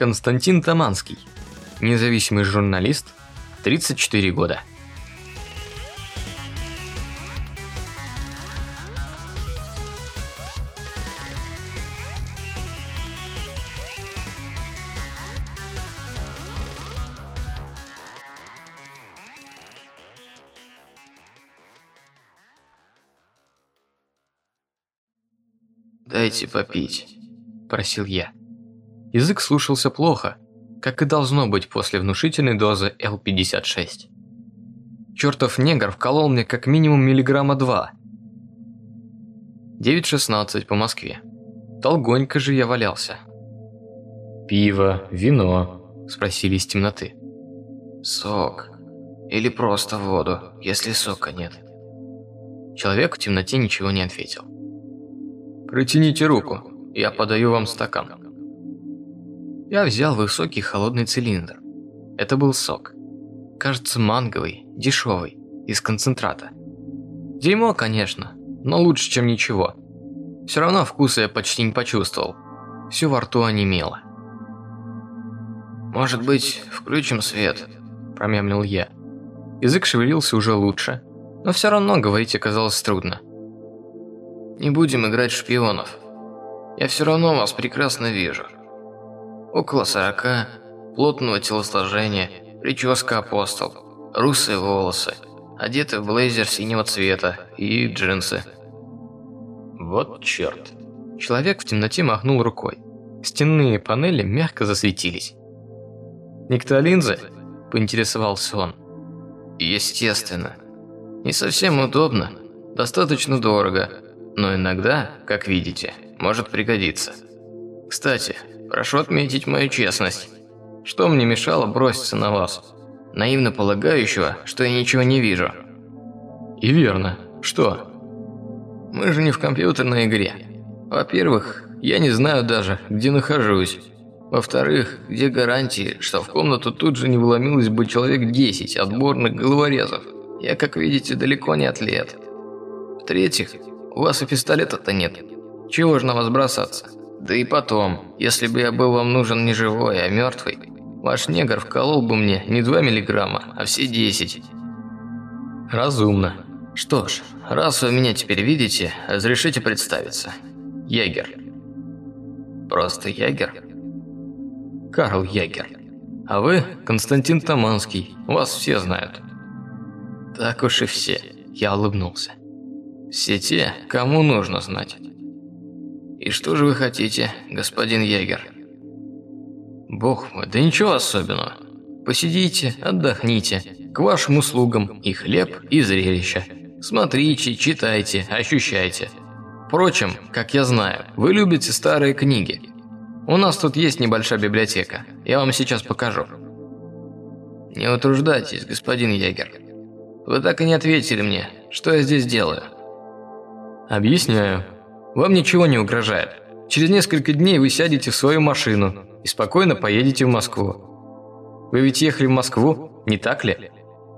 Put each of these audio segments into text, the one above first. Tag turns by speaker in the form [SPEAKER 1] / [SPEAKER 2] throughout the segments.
[SPEAKER 1] Константин Таманский. Независимый журналист. 34 года.
[SPEAKER 2] «Дайте попить», – просил я.
[SPEAKER 1] Язык слушался плохо, как и должно быть после внушительной дозы Л-56. Чертов негр вколол мне как минимум миллиграмма два. 9.16 по Москве. Долгонько же я валялся. «Пиво, вино?» – спросили из темноты.
[SPEAKER 2] «Сок. Или просто воду, если сока нет».
[SPEAKER 1] Человек в темноте ничего не ответил. «Протяните руку, я подаю вам стакан». Я взял высокий холодный цилиндр. Это был сок. Кажется, манговый, дешевый, из концентрата. Дерьмо, конечно, но лучше, чем ничего. Все равно вкуса я почти не почувствовал. Все во рту онемело.
[SPEAKER 2] «Может быть, включим свет?»
[SPEAKER 1] – промямлил я. Язык шевелился уже лучше, но все равно говорить оказалось трудно.
[SPEAKER 2] Не будем играть шпионов. Я все равно вас прекрасно вижу. Около сорока, плотного телосложения, прическа апостол, русые волосы, одеты в блейзер синего цвета и джинсы.
[SPEAKER 1] Вот черт. Человек в темноте махнул рукой. Стенные панели мягко засветились. «Никто линзы?» – поинтересовался он.
[SPEAKER 2] «Естественно. Не совсем удобно, достаточно дорого, но иногда, как видите, может пригодиться. Кстати, прошу отметить мою честность. Что мне мешало броситься на вас, наивно полагающего, что я ничего не вижу?
[SPEAKER 1] И верно. Что?
[SPEAKER 2] Мы же не в компьютерной игре. Во-первых, я не знаю даже, где нахожусь. Во-вторых, где гарантии, что в комнату тут же не вломилось бы человек 10 отборных головорезов? Я, как видите, далеко не атлет. В-третьих, у вас и пистолета-то нет. Чего же на вас бросаться? Да и потом, если бы я был вам нужен не живой, а мертвый, ваш негр вколол бы мне не 2 миллиграмма, а все 10.
[SPEAKER 1] Разумно.
[SPEAKER 2] Что ж, раз вы меня теперь видите, разрешите представиться. Ягер. Просто Ягер?
[SPEAKER 1] Карл Ягер. А вы Константин Таманский, вас все знают.
[SPEAKER 2] Так уж и все. Я улыбнулся. Все те, кому нужно знать. И что же вы хотите, господин егер? Бог мой, да ничего особенного. Посидите, отдохните. К вашим услугам и хлеб, и зрелище. Смотрите, читайте, ощущайте. Впрочем, как я знаю, вы любите старые книги. У нас тут есть небольшая библиотека. Я вам сейчас покажу. Не утруждайтесь, господин егер. Вы так и не ответили мне, что я здесь делаю.
[SPEAKER 1] Объясняю. Вам ничего не угрожает. Через несколько дней вы сядете в свою машину и спокойно поедете в Москву. Вы ведь ехали в Москву, не так ли?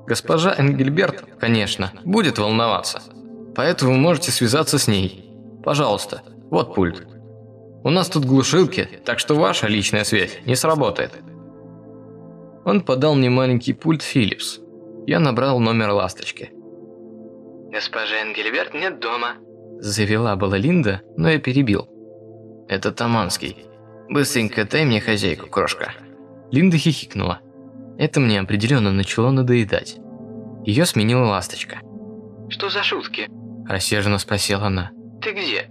[SPEAKER 1] Госпожа Энгельберт, конечно, будет волноваться. Поэтому можете связаться с ней. Пожалуйста, вот пульт. У нас тут глушилки, так что ваша личная связь не сработает. Он подал мне маленький пульт Philips. Я набрал номер ласточки.
[SPEAKER 2] «Госпожа Энгельберт нет дома»,
[SPEAKER 1] Завела была Линда, но я перебил.
[SPEAKER 2] «Это Таманский. Быстренько дай мне хозяйку, крошка».
[SPEAKER 1] Линда хихикнула. Это мне определенно начало надоедать. Ее сменила ласточка.
[SPEAKER 2] «Что за шутки?»
[SPEAKER 1] – рассерженно спросила она.
[SPEAKER 2] «Ты где?»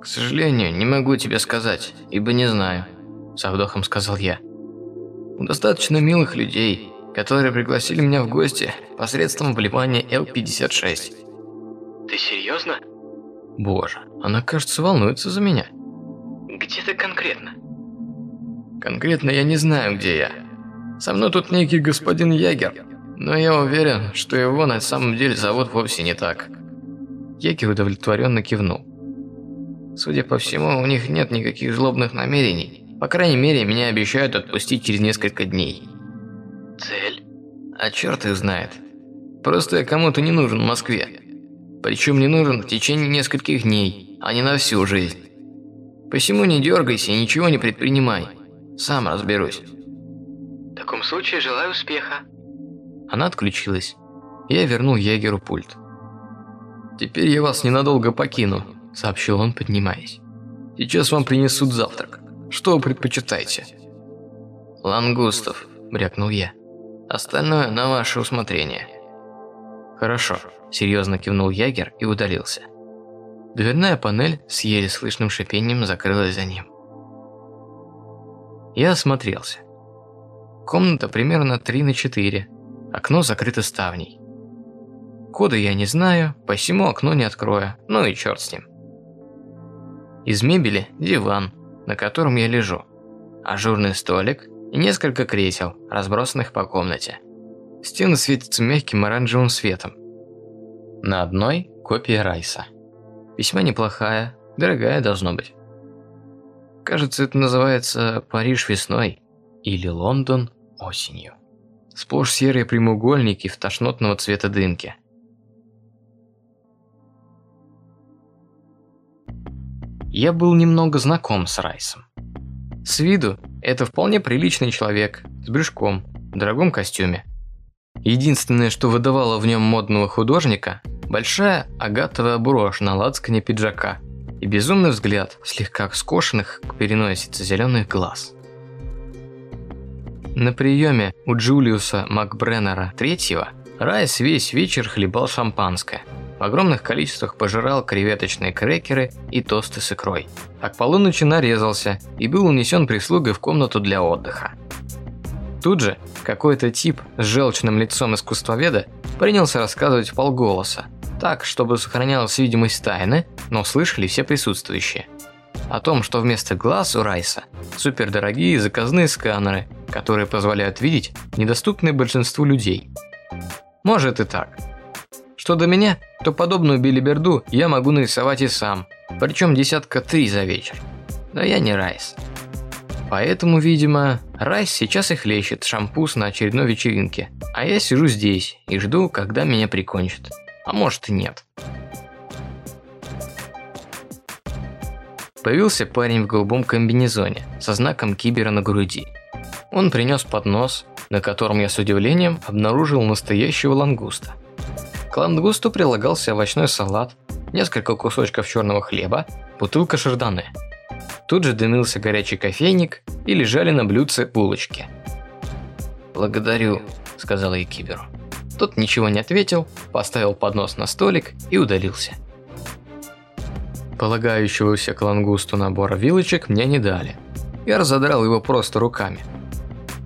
[SPEAKER 2] «К сожалению, не могу тебе сказать, ибо не знаю», – со вдохом сказал я. «У достаточно милых людей, которые пригласили меня в гости посредством вливания Л-56». «Ты серьезно?»
[SPEAKER 1] Боже, она, кажется, волнуется за меня.
[SPEAKER 2] Где ты конкретно? Конкретно я не знаю, где я. Со мной тут некий господин Ягер, но я уверен, что его на самом деле зовут вовсе не так.
[SPEAKER 1] Ягер удовлетворенно кивнул.
[SPEAKER 2] Судя по всему, у них нет никаких злобных намерений. По крайней мере, меня обещают отпустить через несколько дней. Цель? А черт их знает. Просто я кому-то не нужен в Москве. Причем не нужен в течение нескольких дней, а не на всю жизнь. Посему не дергайся и ничего не предпринимай. Сам разберусь.
[SPEAKER 1] В таком случае желаю успеха. Она отключилась. Я вернул егеру пульт. «Теперь я вас ненадолго покину», – сообщил он, поднимаясь. «Сейчас вам принесут завтрак. Что вы предпочитаете?»
[SPEAKER 2] «Лангустов», – брякнул я. «Остальное на ваше усмотрение».
[SPEAKER 1] «Хорошо», – серьезно кивнул ягер и удалился. Дверная панель с еле слышным шипением закрылась за ним. Я осмотрелся. Комната примерно 3 на 4. Окно закрыто ставней. Кода я не знаю, посему окно не открою, ну и черт с ним. Из мебели диван, на котором я лежу, ажурный столик и несколько кресел, разбросанных по комнате. Стены светятся мягким оранжевым светом. На одной копия Райса. Весьма неплохая, дорогая должно быть. Кажется, это называется «Париж весной» или «Лондон осенью». Сплошь серые прямоугольники в тошнотного цвета дымки. Я был немного знаком с Райсом. С виду это вполне приличный человек, с брюшком, в дорогом костюме. Единственное, что выдавало в нем модного художника – большая агатовая брошь на лацкане пиджака и безумный взгляд слегка скошенных к переносице зеленых глаз. На приеме у Джулиуса Макбреннера III Райс весь вечер хлебал шампанское. В огромных количествах пожирал креветочные крекеры и тосты с икрой. А к полуночи нарезался и был унесен прислугой в комнату для отдыха. Тут же какой-то тип с желчным лицом искусствоведа принялся рассказывать полголоса, так, чтобы сохранялась видимость тайны, но слышали все присутствующие. О том, что вместо глаз у Райса супердорогие заказные сканеры, которые позволяют видеть недоступные большинству людей. Может и так. Что до меня, то подобную билиберду я могу нарисовать и сам, причем десятка три за вечер. Но я не Райс. Поэтому, видимо, Райс сейчас и хлещет шампус на очередной вечеринке, а я сижу здесь и жду, когда меня прикончат. А может и нет. Появился парень в голубом комбинезоне со знаком кибера на груди. Он принес поднос, на котором я с удивлением обнаружил настоящего лангуста. К лангусту прилагался овощной салат, несколько кусочков черного хлеба, бутылка шардоне. Тут же дымился горячий кофейник и лежали на блюдце булочки.
[SPEAKER 2] «Благодарю», – сказала я киберу.
[SPEAKER 1] Тот ничего не ответил, поставил поднос на столик и удалился. Полагающегося к лангусту набора вилочек мне не дали. Я разодрал его просто руками.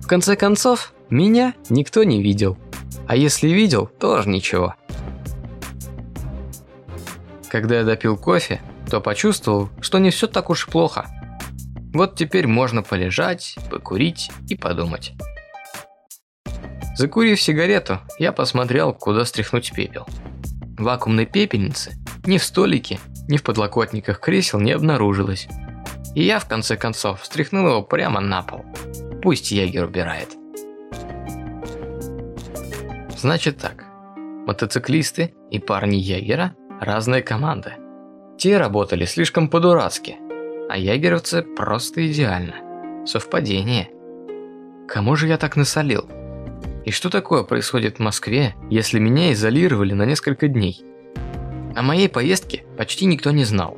[SPEAKER 1] В конце концов, меня никто не видел. А если видел, тоже ничего. Когда я допил кофе, то почувствовал, что не все так уж плохо. Вот теперь можно полежать, покурить и подумать. Закурив сигарету, я посмотрел, куда стряхнуть пепел. Вакуумной пепельницы ни в столике, ни в подлокотниках кресел не обнаружилось. И я, в конце концов, стряхнул его прямо на пол. Пусть егер убирает. Значит так. Мотоциклисты и парни егера – разные команды. Те работали слишком по-дурацки, а егеровцы просто идеально. Совпадение. Кому же я так насолил? И что такое происходит в Москве, если меня изолировали на несколько дней? О моей поездке почти никто не знал.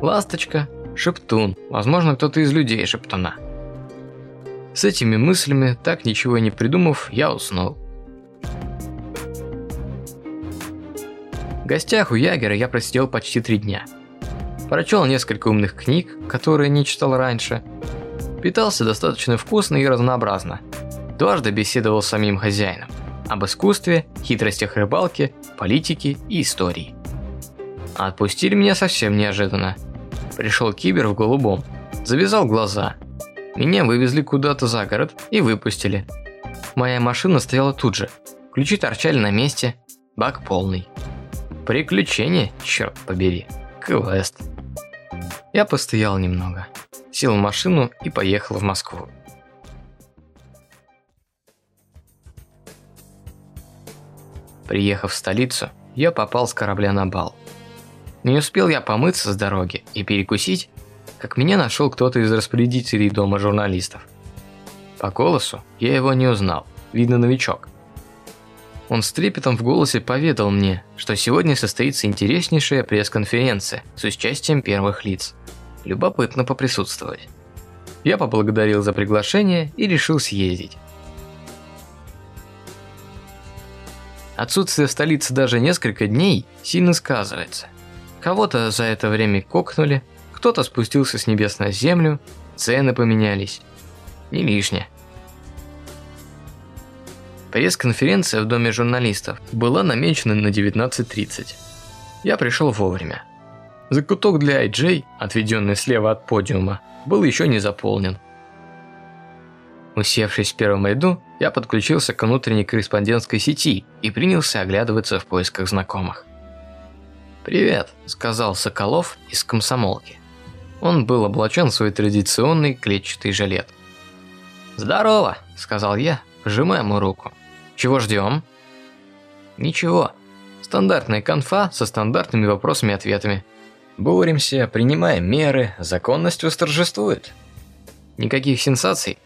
[SPEAKER 1] Ласточка, Шептун, возможно, кто-то из людей Шептуна. С этими мыслями, так ничего не придумав, я уснул. В гостях у Ягера я просидел почти три дня. Прочел несколько умных книг, которые не читал раньше. Питался достаточно вкусно и разнообразно – Дважды беседовал с самим хозяином об искусстве, хитростях рыбалки, политике и истории. Отпустили меня совсем неожиданно. Пришел кибер в голубом, завязал глаза. Меня вывезли куда-то за город и выпустили. Моя машина стояла тут же, ключи торчали на месте, бак полный. Приключение, черт побери, квест. Я постоял немного, сел в машину и поехал в Москву. Приехав в столицу, я попал с корабля на бал. Не успел я помыться с дороги и перекусить, как меня нашел кто-то из распорядителей дома журналистов. По голосу я его не узнал, видно новичок. Он с трепетом в голосе поведал мне, что сегодня состоится интереснейшая пресс-конференция с участием первых лиц. Любопытно поприсутствовать. Я поблагодарил за приглашение и решил съездить. Отсутствие в столице даже несколько дней сильно сказывается. Кого-то за это время кокнули, кто-то спустился с небес на землю, цены поменялись. Не лишнее. Пресс-конференция в доме журналистов была намечена на 19.30. Я пришел вовремя. Закуток для IJ, отведенный слева от подиума, был еще не заполнен. Усевшись в первом ряду, я подключился к внутренней корреспондентской сети и принялся оглядываться в поисках знакомых. «Привет», – сказал Соколов из комсомолки. Он был облачен в свой традиционный клетчатый жилет. «Здорово», – сказал я, пожимая ему руку. Чего ждем? Ничего. Стандартная конфа со стандартными вопросами и ответами. Боремся, принимаем меры, законность восторжествует. Никаких сенсаций?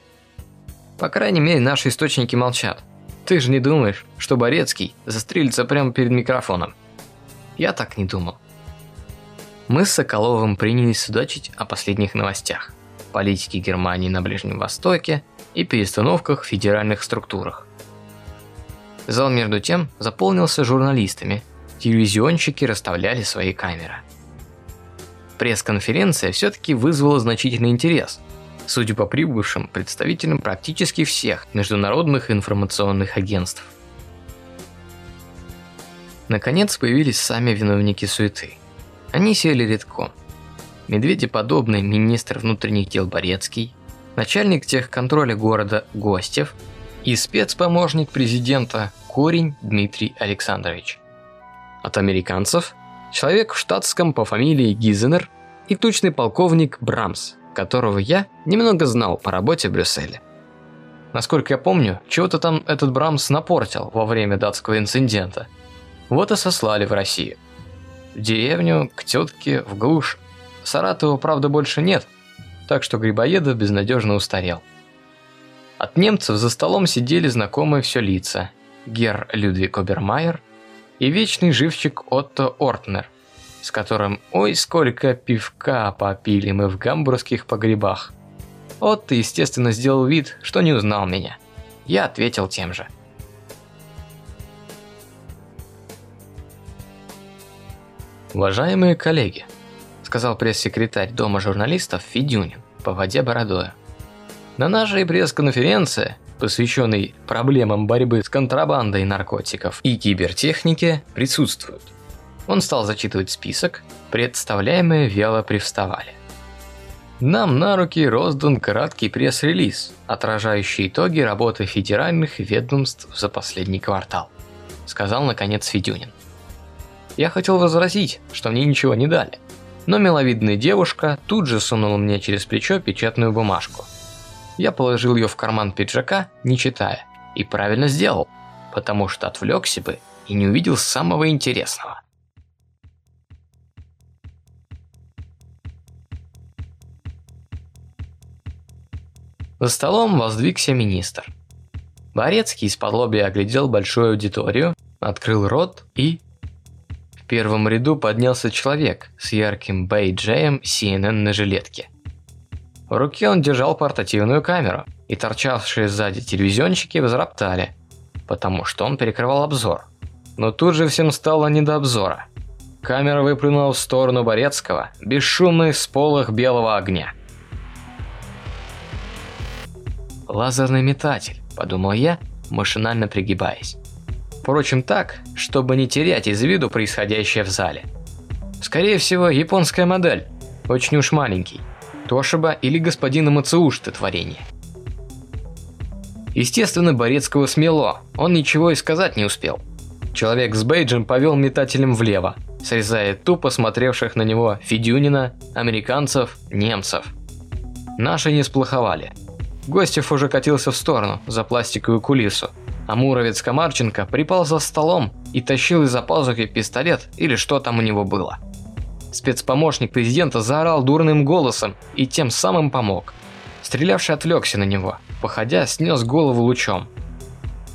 [SPEAKER 1] По крайней мере, наши источники молчат. Ты же не думаешь, что Борецкий застрелится прямо перед микрофоном? Я так не думал. Мы с Соколовым принялись судачить о последних новостях, политике Германии на Ближнем Востоке и перестановках в федеральных структурах. Зал между тем заполнился журналистами. Телевизионщики расставляли свои камеры. Пресс-конференция все-таки вызвала значительный интерес. Судя по прибывшим представителям практически всех международных информационных агентств. Наконец появились сами виновники суеты. Они сели редком. Медведеподобный министр внутренних дел Борецкий, начальник техконтроля города Гостев и спецпомощник президента Корень Дмитрий Александрович. От американцев – человек в штатском по фамилии Гизенер и тучный полковник Брамс, которого я немного знал по работе в Брюсселе. Насколько я помню, чего-то там этот Брамс напортил во время датского инцидента. Вот и сослали в Россию. В деревню, к тетке, в глушь. Саратова, правда, больше нет, так что Грибоедов безнадежно устарел. От немцев за столом сидели знакомые все лица. Гер Людвиг Обермайер и вечный живчик Отто Ортнер, с которым ой сколько пивка попили мы в гамбургских погребах. Отто, естественно, сделал вид, что не узнал меня. Я ответил тем же. «Уважаемые коллеги», – сказал пресс-секретарь Дома журналистов Федюнин, поводя бородою. На нашей пресс-конференции, посвященной проблемам борьбы с контрабандой наркотиков и кибертехнике, присутствуют. Он стал зачитывать список, представляемые вяло привставали. Нам на руки роздан краткий пресс-релиз, отражающий итоги работы федеральных ведомств за последний квартал, сказал наконец Федюнин. Я хотел возразить, что мне ничего не дали, но миловидная девушка тут же сунула мне через плечо печатную бумажку – я положил ее в карман пиджака, не читая, и правильно сделал, потому что отвлекся бы и не увидел самого интересного. За столом воздвигся министр. Борецкий из-под оглядел большую аудиторию, открыл рот и... В первом ряду поднялся человек с ярким бейджеем CNN на жилетке – в руке он держал портативную камеру, и торчавшие сзади телевизионщики возроптали, потому что он перекрывал обзор. Но тут же всем стало не до обзора. Камера выплюнула в сторону Борецкого бесшумный сполох белого огня. «Лазерный метатель», – подумал я, машинально пригибаясь. Впрочем, так, чтобы не терять из виду происходящее в зале. Скорее всего, японская модель, очень уж маленький. Тошиба или господина Мацеушта творение. Естественно, Борецкого смело, он ничего и сказать не успел. Человек с бейджем повел метателем влево, срезая тупо смотревших на него Федюнина, американцев, немцев. Наши не сплоховали. Гостев уже катился в сторону, за пластиковую кулису, а Муровец Комарченко припал за столом и тащил из-за пазухи пистолет или что там у него было. Спецпомощник президента заорал дурным голосом и тем самым помог. Стрелявший отвлекся на него. походя, снес голову лучом.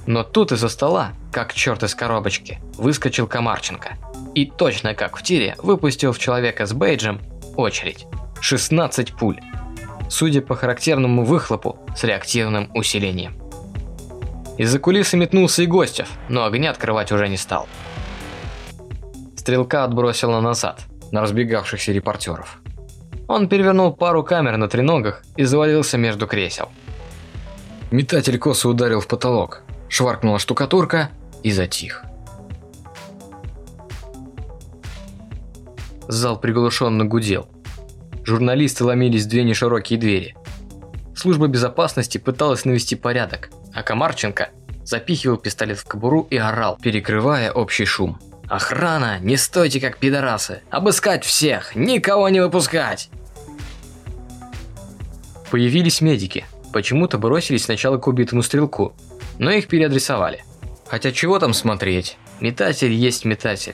[SPEAKER 1] Но тут из-за стола, как черт из коробочки, выскочил Комарченко. И точно как в тире, выпустил в человека с бейджем очередь. 16 пуль. Судя по характерному выхлопу с реактивным усилением. Из-за кулисы метнулся и Гостев, но огня открывать уже не стал. Стрелка отбросила назад, на разбегавшихся репортеров. Он перевернул пару камер на треногах и завалился между кресел. Метатель косо ударил в потолок, шваркнула штукатурка и затих. Зал приглушенно гудел. Журналисты ломились в две неширокие двери. Служба безопасности пыталась навести порядок, а Комарченко запихивал пистолет в кобуру и орал, перекрывая общий шум. «Охрана! Не стойте как пидорасы! Обыскать всех! Никого не выпускать!» Появились медики. Почему-то бросились сначала к убитому стрелку, но их переадресовали. Хотя чего там смотреть? Метатель есть метатель.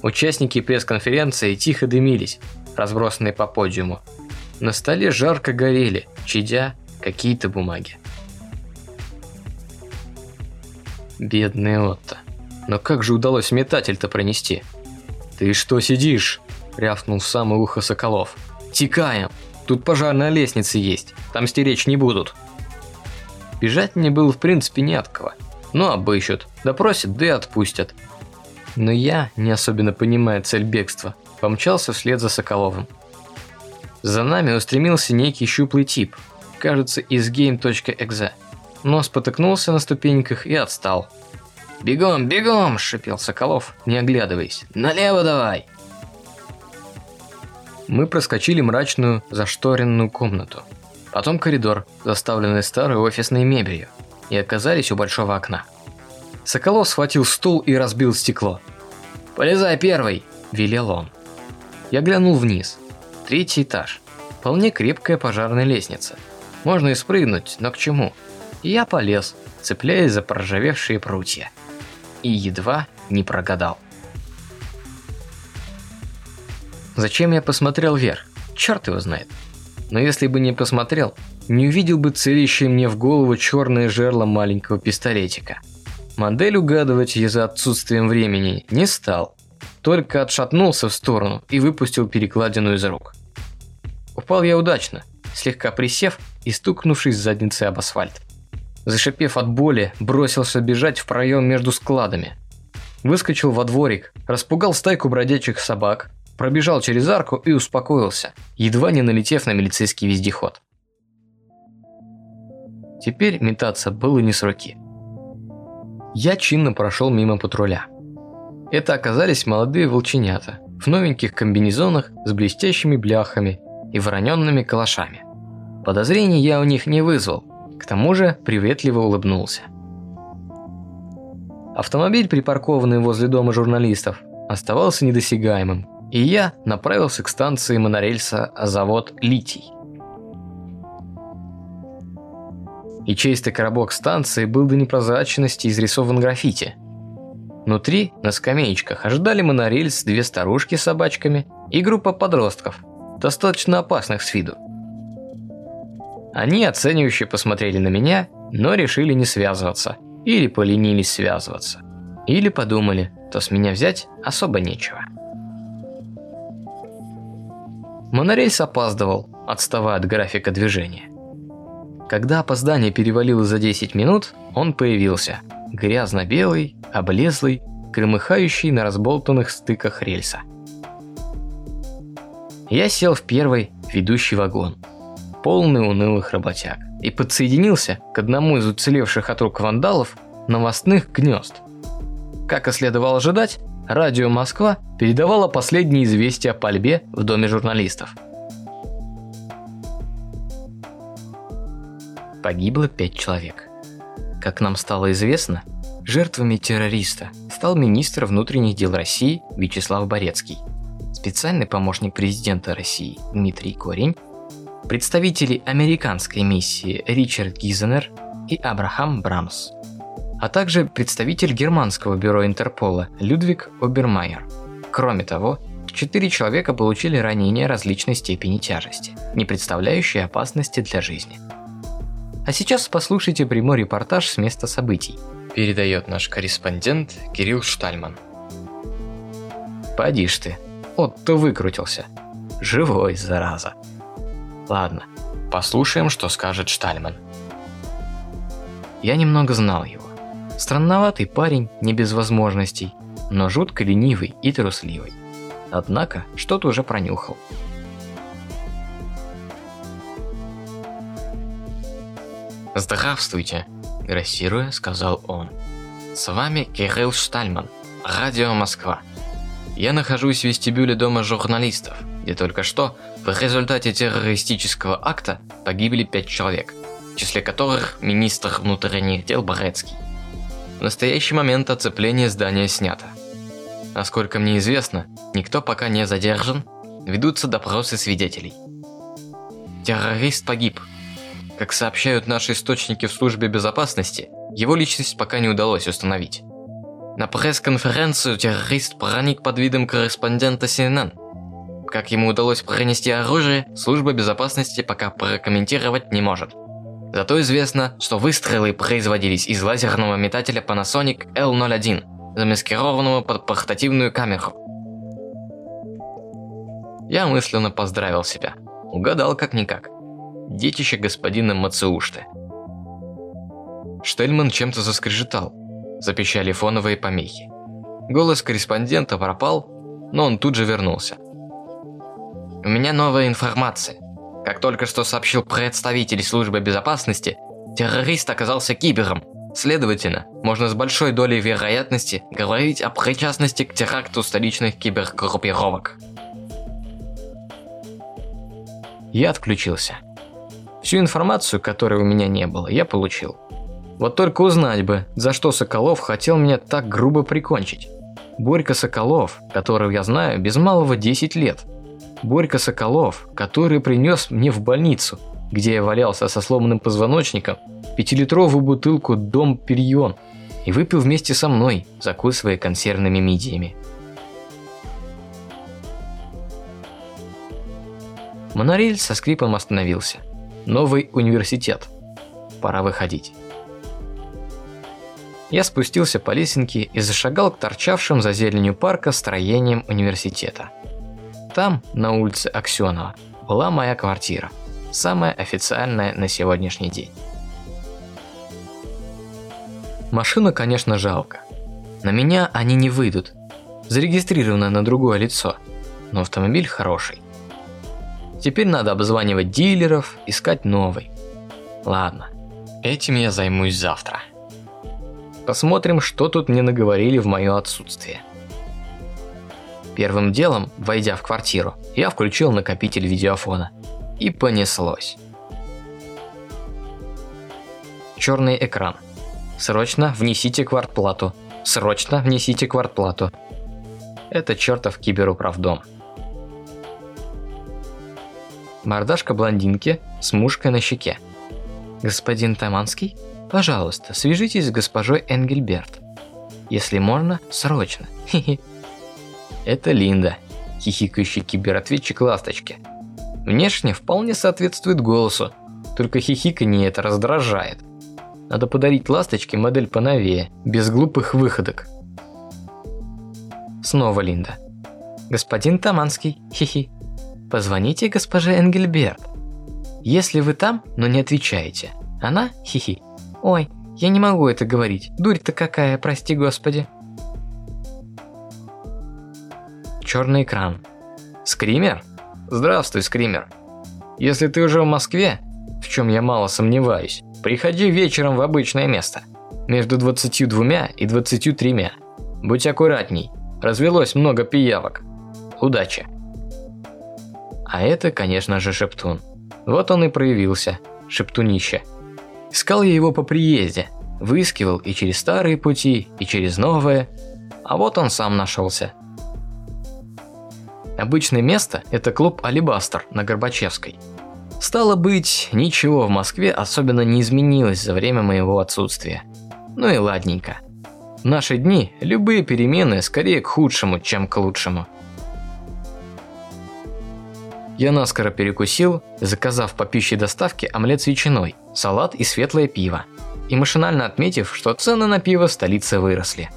[SPEAKER 1] Участники пресс-конференции тихо дымились, разбросанные по подиуму. На столе жарко горели, чадя какие-то бумаги. Бедный Отто. Но как же удалось метатель-то пронести? «Ты что сидишь?» – рявкнул в самое ухо Соколов. «Текаем! Тут пожарная лестница есть, там стеречь не будут». Бежать мне было в принципе не от кого. Ну, обыщут, допросят, да и отпустят. Но я, не особенно понимая цель бегства, помчался вслед за Соколовым. За нами устремился некий щуплый тип, кажется, из game.exe, но спотыкнулся на ступеньках и отстал. «Бегом, бегом!» – шипел Соколов, не оглядываясь. «Налево давай!» Мы проскочили мрачную, зашторенную комнату. Потом коридор, заставленный старой офисной мебелью, и оказались у большого окна. Соколов схватил стул и разбил стекло. «Полезай первый!» – велел он. Я глянул вниз. Третий этаж. Вполне крепкая пожарная лестница. Можно и спрыгнуть, но к чему? И я полез, цепляясь за проржавевшие прутья и едва не прогадал. Зачем я посмотрел вверх? Черт его знает. Но если бы не посмотрел, не увидел бы целящее мне в голову черное жерло маленького пистолетика. Модель угадывать из-за отсутствием времени не стал. Только отшатнулся в сторону и выпустил перекладину из рук. Упал я удачно, слегка присев и стукнувшись задницей об асфальт. Зашипев от боли, бросился бежать в проем между складами. Выскочил во дворик, распугал стайку бродячих собак, пробежал через арку и успокоился, едва не налетев на милицейский вездеход. Теперь метаться было не с руки. Я чинно прошел мимо патруля. Это оказались молодые волченята в новеньких комбинезонах с блестящими бляхами и вороненными калашами. Подозрений я у них не вызвал, к тому же приветливо улыбнулся. Автомобиль, припаркованный возле дома журналистов, оставался недосягаемым, и я направился к станции монорельса завод «Литий». Ячеистый коробок станции был до непрозрачности изрисован граффити. Внутри, на скамеечках, ожидали монорельс две старушки с собачками и группа подростков, достаточно опасных с виду. Они оценивающе посмотрели на меня, но решили не связываться. Или поленились связываться. Или подумали, то с меня взять особо нечего. Монорельс опаздывал, отставая от графика движения. Когда опоздание перевалило за 10 минут, он появился. Грязно-белый, облезлый, громыхающий на разболтанных стыках рельса. Я сел в первый, ведущий вагон – полный унылых работяг, и подсоединился к одному из уцелевших от рук вандалов новостных гнезд. Как и следовало ожидать, радио «Москва» передавало последние известия о пальбе в доме журналистов. Погибло пять человек. Как нам стало известно, жертвами террориста стал министр внутренних дел России Вячеслав Борецкий, специальный помощник президента России Дмитрий Корень представители американской миссии Ричард Гизенер и Абрахам Брамс, а также представитель германского бюро Интерпола Людвиг Обермайер. Кроме того, четыре человека получили ранения различной степени тяжести, не представляющие опасности для жизни. А сейчас послушайте прямой репортаж с места событий. Передает наш корреспондент Кирилл Штальман. Поди ж ты, Отто выкрутился. Живой, зараза. Ладно, послушаем, что скажет Штальман. Я немного знал его. Странноватый парень, не без возможностей, но жутко ленивый и трусливый. Однако, что-то уже пронюхал.
[SPEAKER 2] «Здравствуйте», – грассируя, сказал он. «С вами Кирилл Штальман, Радио Москва. Я нахожусь в вестибюле дома журналистов, где только что в результате террористического акта погибли пять человек, в числе которых министр внутренних дел Борецкий. В настоящий момент оцепление здания снято. Насколько мне известно, никто пока не задержан, ведутся допросы свидетелей. Террорист погиб – как сообщают наши источники в службе безопасности, его личность пока не удалось установить. На пресс-конференцию террорист проник под видом корреспондента CNN. Как ему удалось пронести оружие, служба безопасности пока прокомментировать не может. Зато известно, что выстрелы производились из лазерного метателя Panasonic L01, замаскированного под портативную камеру. Я мысленно поздравил себя. Угадал как-никак детище господина Мацеушты. Штельман чем-то заскрежетал, запищали фоновые помехи. Голос корреспондента пропал, но он тут же вернулся. «У меня новая информация. Как только что сообщил представитель службы безопасности, террорист оказался кибером. Следовательно, можно с большой долей вероятности говорить о причастности к теракту столичных кибергруппировок».
[SPEAKER 1] Я отключился. Всю информацию, которой у меня не было, я получил. Вот только узнать бы, за что Соколов хотел меня так грубо прикончить. Борька Соколов, которого я знаю без малого 10 лет. Борька Соколов, который принес мне в больницу, где я валялся со сломанным позвоночником, пятилитровую бутылку «Дом Перьон» и выпил вместе со мной, закусывая консервными мидиями. Монорель со скрипом остановился. Новый университет. Пора выходить. Я спустился по лесенке и зашагал к торчавшим за зеленью парка строениям университета. Там, на улице Аксенова, была моя квартира, самая официальная на сегодняшний день. Машину, конечно, жалко. На меня они не выйдут. Зарегистрировано на другое лицо, но автомобиль хороший. Теперь надо обзванивать дилеров, искать новый. Ладно, этим я займусь завтра. Посмотрим, что тут мне наговорили в мое отсутствие. Первым делом, войдя в квартиру, я включил накопитель видеофона. И понеслось. Черный экран. Срочно внесите квартплату. Срочно внесите квартплату. Это чертов киберуправдом. Мордашка блондинки с мушкой на щеке. «Господин Таманский, пожалуйста, свяжитесь с госпожой Энгельберт. Если можно, срочно. Хи-хи». Это Линда, хихикающий кибератветчик ласточки. Внешне вполне соответствует голосу, только хихиканье это раздражает. Надо подарить ласточке модель поновее, без глупых выходок. Снова Линда. «Господин Таманский, хихи». Позвоните госпоже Энгельберт. Если вы там, но не отвечаете. Она хихи. Ой, я не могу это говорить. Дурь-то какая, прости господи. Черный экран. Скример? Здравствуй, Скример. Если ты уже в Москве, в чем я мало сомневаюсь, приходи вечером в обычное место. Между 22 и 23. Будь аккуратней. Развелось много пиявок. Удачи. А это, конечно же, Шептун. Вот он и проявился, Шептунище. Искал я его по приезде, выискивал и через старые пути, и через новые, а вот он сам нашелся. Обычное место – это клуб «Алибастер» на Горбачевской. Стало быть, ничего в Москве особенно не изменилось за время моего отсутствия. Ну и ладненько. В наши дни любые перемены скорее к худшему, чем к лучшему. Я наскоро перекусил, заказав по пище доставки омлет с ветчиной, салат и светлое пиво. И машинально отметив, что цены на пиво в столице выросли.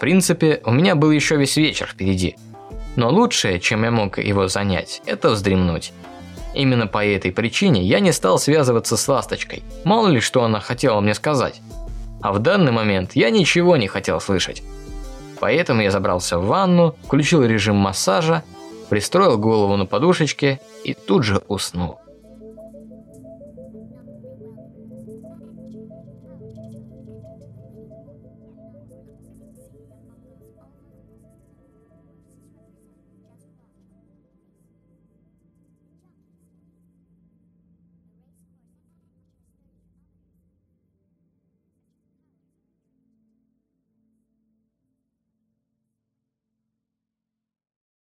[SPEAKER 1] Принципе, у меня был еще весь вечер впереди. Но лучшее, чем я мог его занять, это вздремнуть. Именно по этой причине я не стал связываться с ласточкой. Мало ли, что она хотела мне сказать. А в данный момент я ничего не хотел слышать. Поэтому я забрался в ванну, включил режим массажа, пристроил голову на подушечке и тут же уснул.